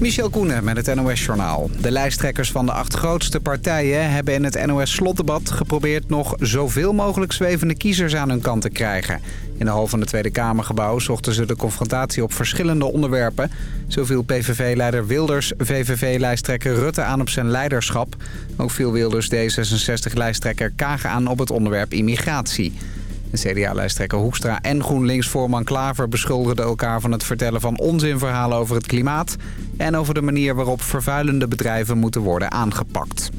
Michel Koenen met het NOS-journaal. De lijsttrekkers van de acht grootste partijen hebben in het NOS-slotdebat geprobeerd nog zoveel mogelijk zwevende kiezers aan hun kant te krijgen. In de hal van het Tweede Kamergebouw zochten ze de confrontatie op verschillende onderwerpen. Zo viel PVV-leider Wilders VVV-lijsttrekker Rutte aan op zijn leiderschap. Ook viel Wilders D66-lijsttrekker Kagen aan op het onderwerp immigratie. CDA-lijsttrekker Hoekstra en GroenLinks-voorman Klaver beschuldigden elkaar van het vertellen van onzinverhalen over het klimaat... en over de manier waarop vervuilende bedrijven moeten worden aangepakt.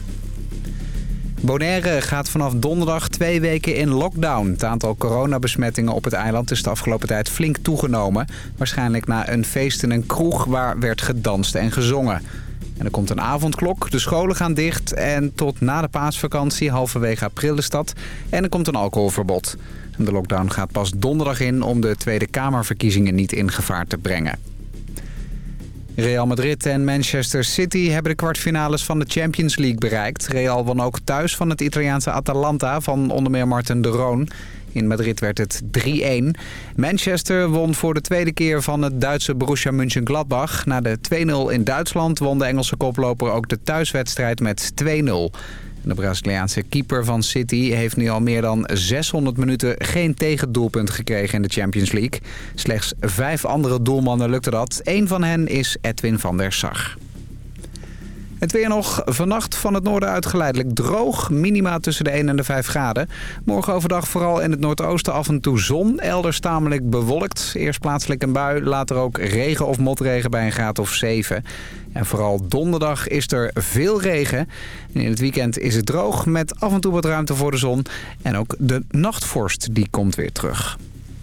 Bonaire gaat vanaf donderdag twee weken in lockdown. Het aantal coronabesmettingen op het eiland is de afgelopen tijd flink toegenomen. Waarschijnlijk na een feest in een kroeg waar werd gedanst en gezongen. En er komt een avondklok, de scholen gaan dicht en tot na de paasvakantie halverwege april is dat. En er komt een alcoholverbod. De lockdown gaat pas donderdag in om de Tweede Kamerverkiezingen niet in gevaar te brengen. Real Madrid en Manchester City hebben de kwartfinales van de Champions League bereikt. Real won ook thuis van het Italiaanse Atalanta van onder meer Martin de Roon. In Madrid werd het 3-1. Manchester won voor de tweede keer van het Duitse Borussia Mönchengladbach. Na de 2-0 in Duitsland won de Engelse koploper ook de thuiswedstrijd met 2-0. De Braziliaanse keeper van City heeft nu al meer dan 600 minuten geen tegendoelpunt gekregen in de Champions League. Slechts vijf andere doelmannen lukte dat. Eén van hen is Edwin van der Sar. Het weer nog vannacht van het noorden uit geleidelijk droog. Minima tussen de 1 en de 5 graden. Morgen overdag vooral in het noordoosten af en toe zon. Elders tamelijk bewolkt. Eerst plaatselijk een bui, later ook regen of motregen bij een graad of 7. En vooral donderdag is er veel regen. En in het weekend is het droog met af en toe wat ruimte voor de zon. En ook de nachtvorst die komt weer terug.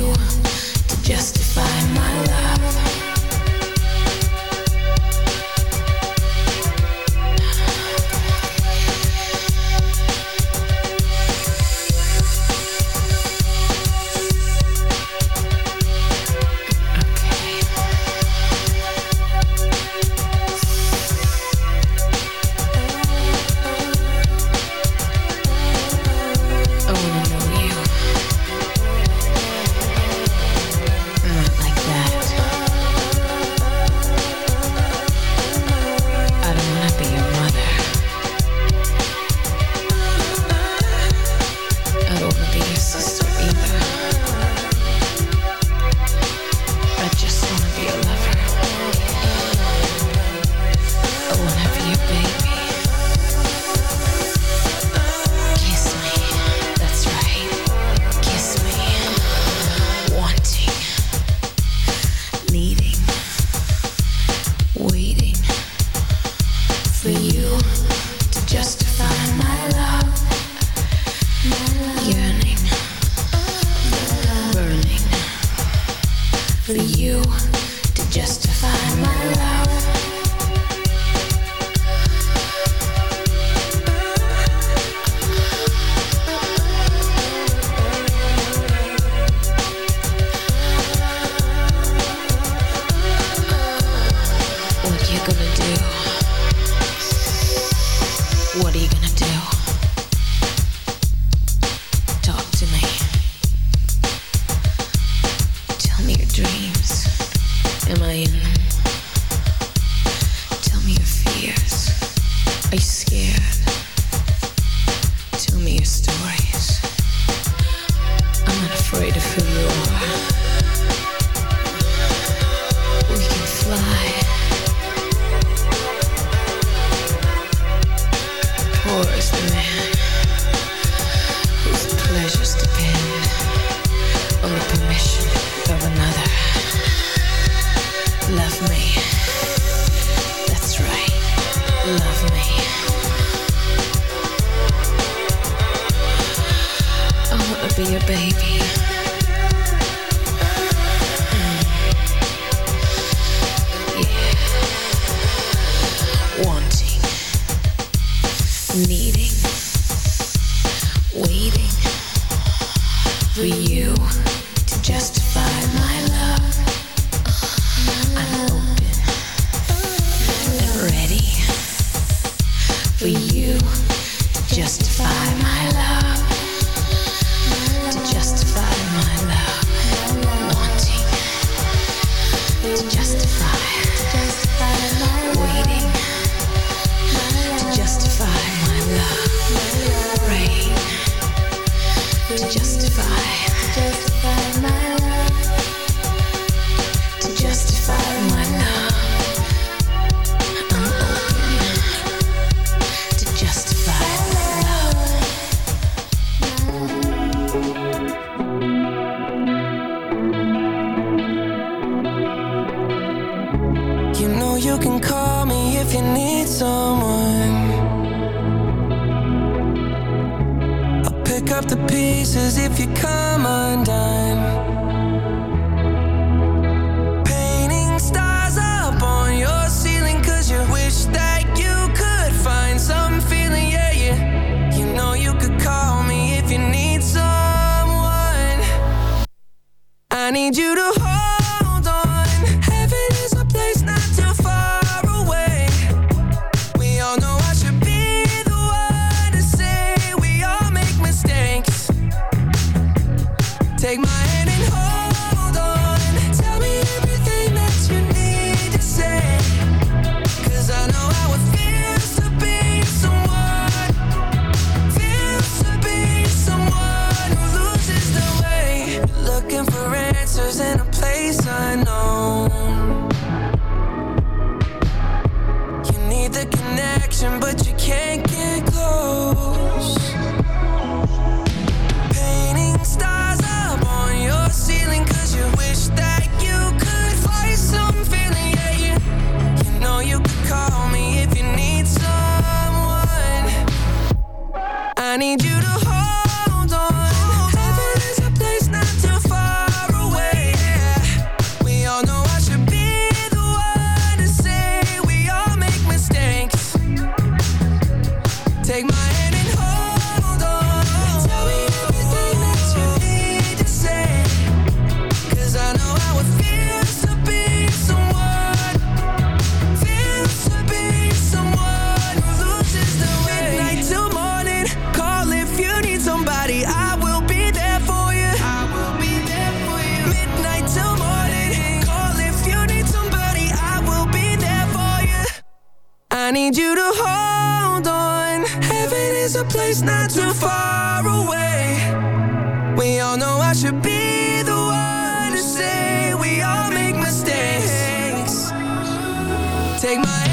you to justify my love. Looking for a place not too far away. We all know I should be the one to say we all make mistakes. Take my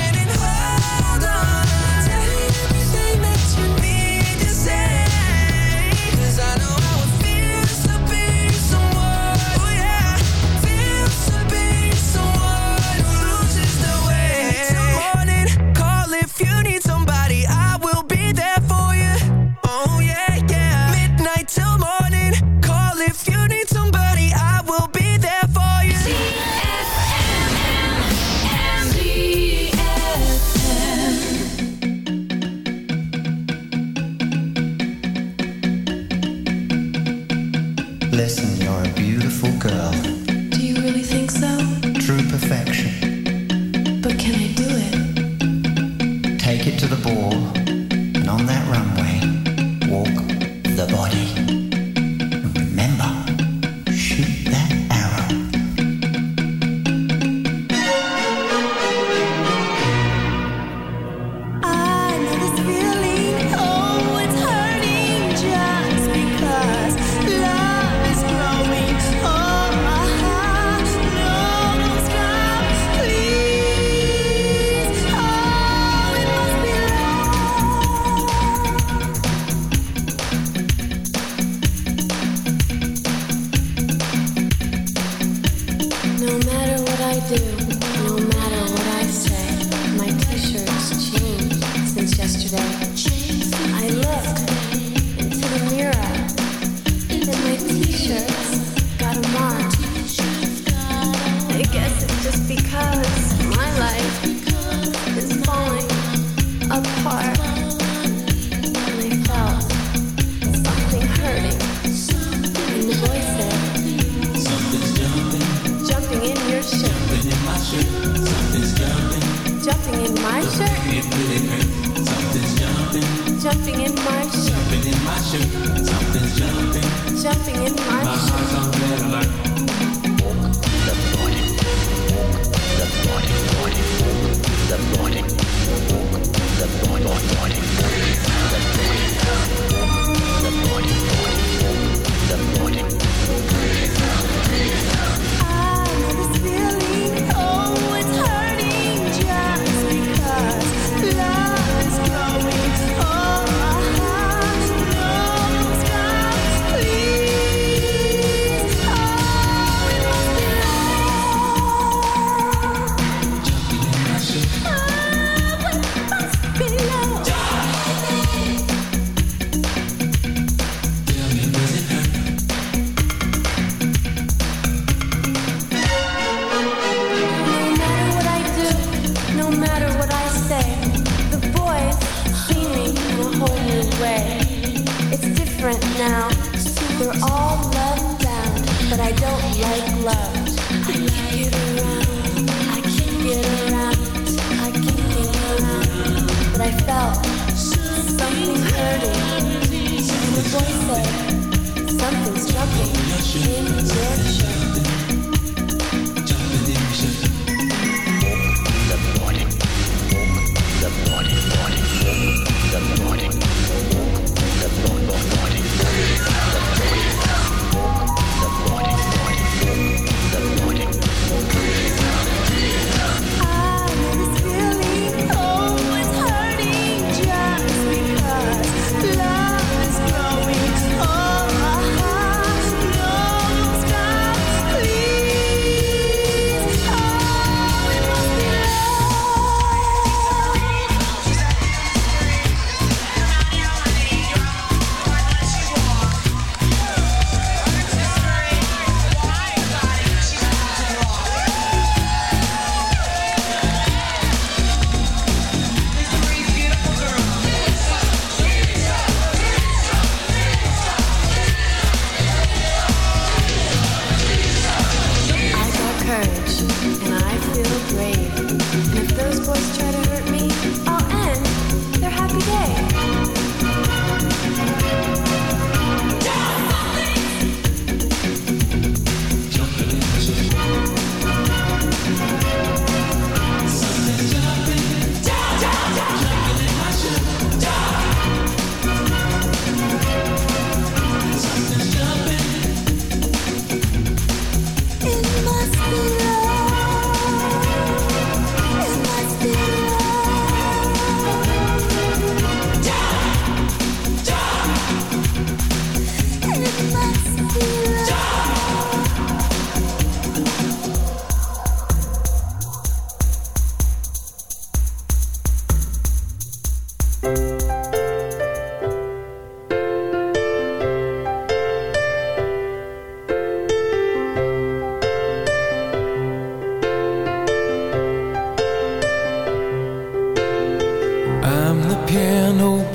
jumping in my shoe. Jumping in my shoe. Something's jumping. Jumping in my, my shoe.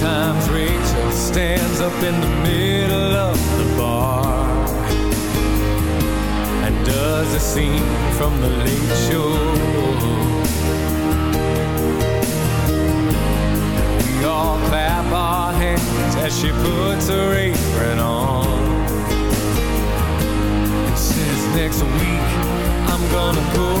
Sometimes Rachel stands up in the middle of the bar and does a scene from the late show. We all clap our hands as she puts her apron on and says, Next week I'm gonna go.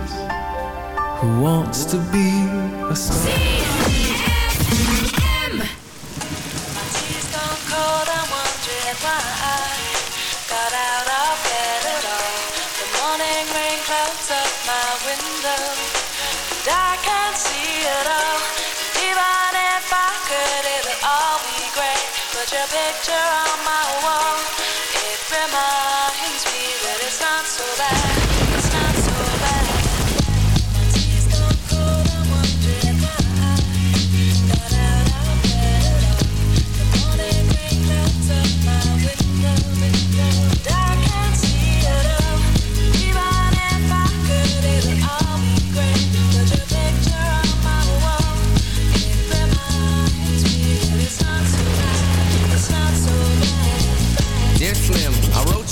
wants to be a star. Got out of bed at all. The morning rain clouds up my window, and I can't see all. Even if I could, it would all be great. Put your picture on my wall. It reminds me that it's not so bad.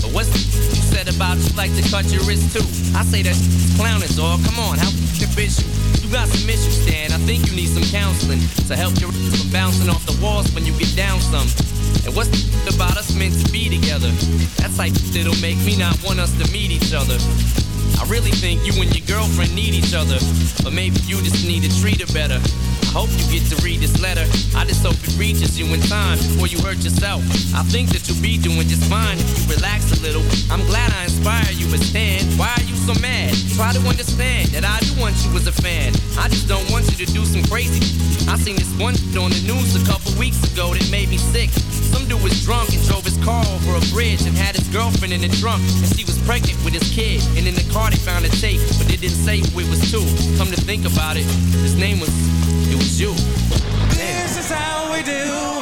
But what's said about you like to cut your wrist too? I say that clowning, dog. Come on, how can bitch you? You got some issues, Stan. I think you need some counseling to help your from bouncing off the walls when you get down some. And what's about us meant to be together? That's like that'll make me not want us to meet each other. I really think you and your girlfriend need each other, but maybe you just need to treat her better. I hope you get to read this letter. I just hope it reaches you in time before you hurt yourself. I think that you'll be doing just fine if you relax a little. I'm glad I inspire you, but Stan, why are you so mad? Try to understand that I do want you as a fan. I just don't to do some crazy. I seen this one on the news a couple weeks ago that made me sick. Some dude was drunk and drove his car over a bridge and had his girlfriend in the trunk, and she was pregnant with his kid. And in the car they found a tape, but they didn't say who it was to. Come to think about it, his name was, it was you. This is how we do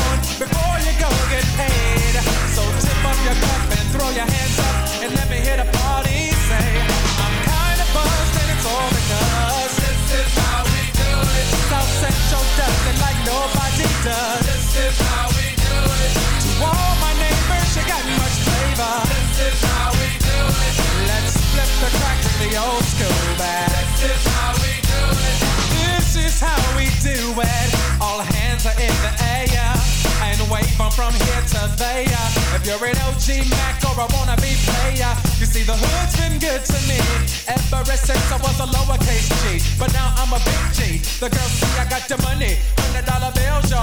get paid. So tip up your cup and throw your hands up and let me hear the party say, I'm kinda buzzed and it's all because this is how we do it. South Central does it like nobody does. This is how we do it. To all my neighbors, you got much flavor. This is how we do it. Let's flip the crack to the old school back. This is how from here to there. If you're an OG Mac or a wannabe player, you see the hood's been good to me ever since I was a lowercase G. But now I'm a big G. The girls see I got the money, hundred dollar bills, y'all.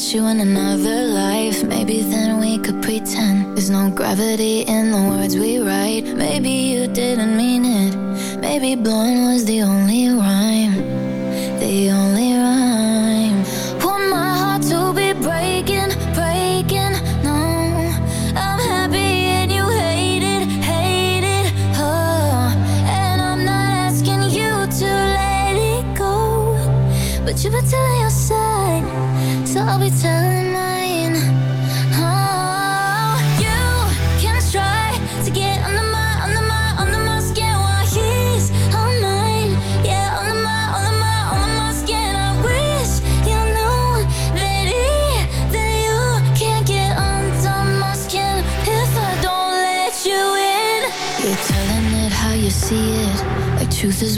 Met you in another life. Maybe then we could pretend there's no gravity in the words we write. Maybe you didn't mean it. Maybe blowing was the only rhyme. The only rhyme. Want my heart to be breaking, breaking. No, I'm happy and you hate it, hate it. Oh, and I'm not asking you to let it go. But you've been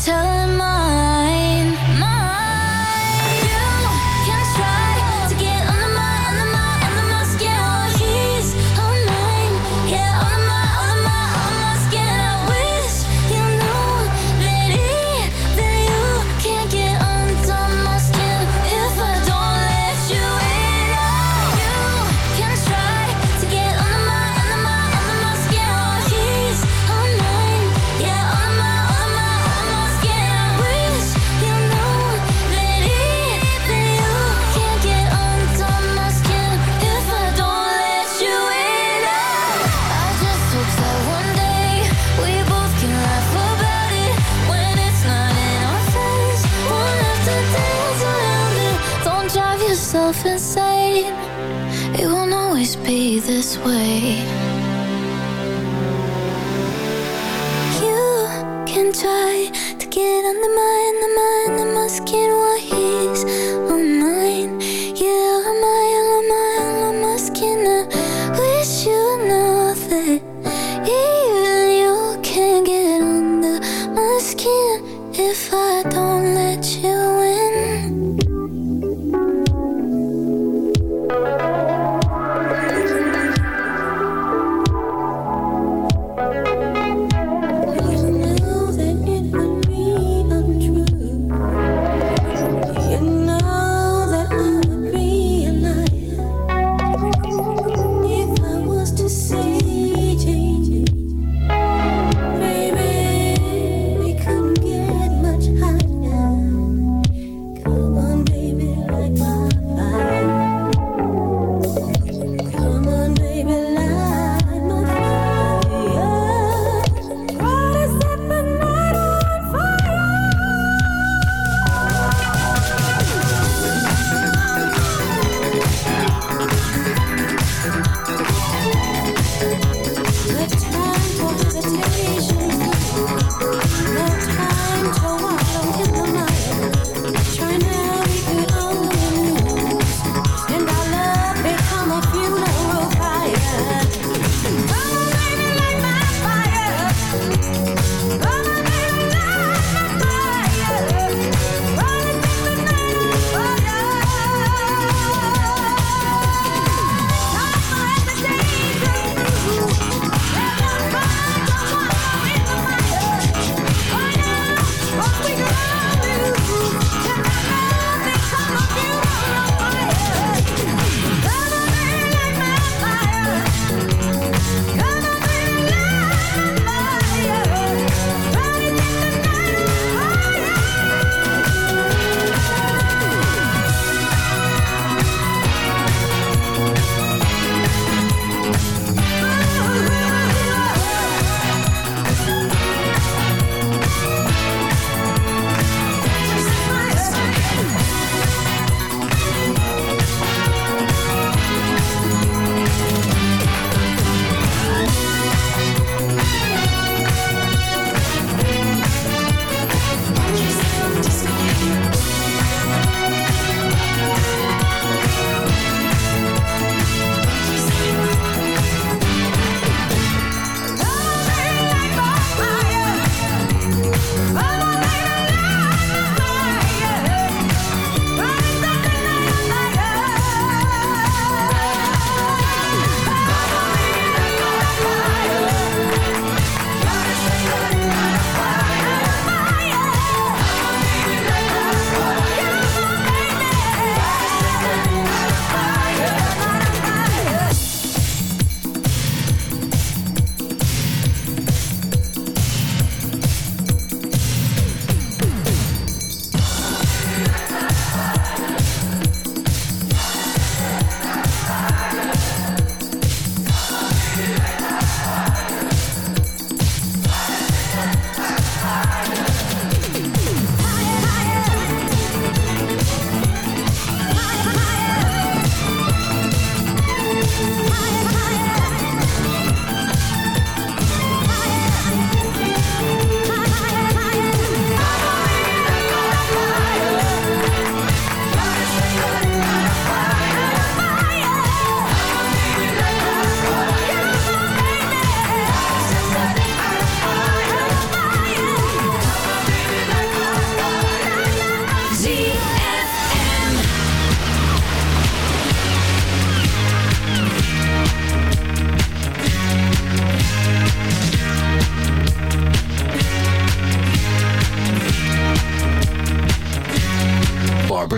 Telling. Mine.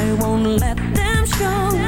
I won't let them show.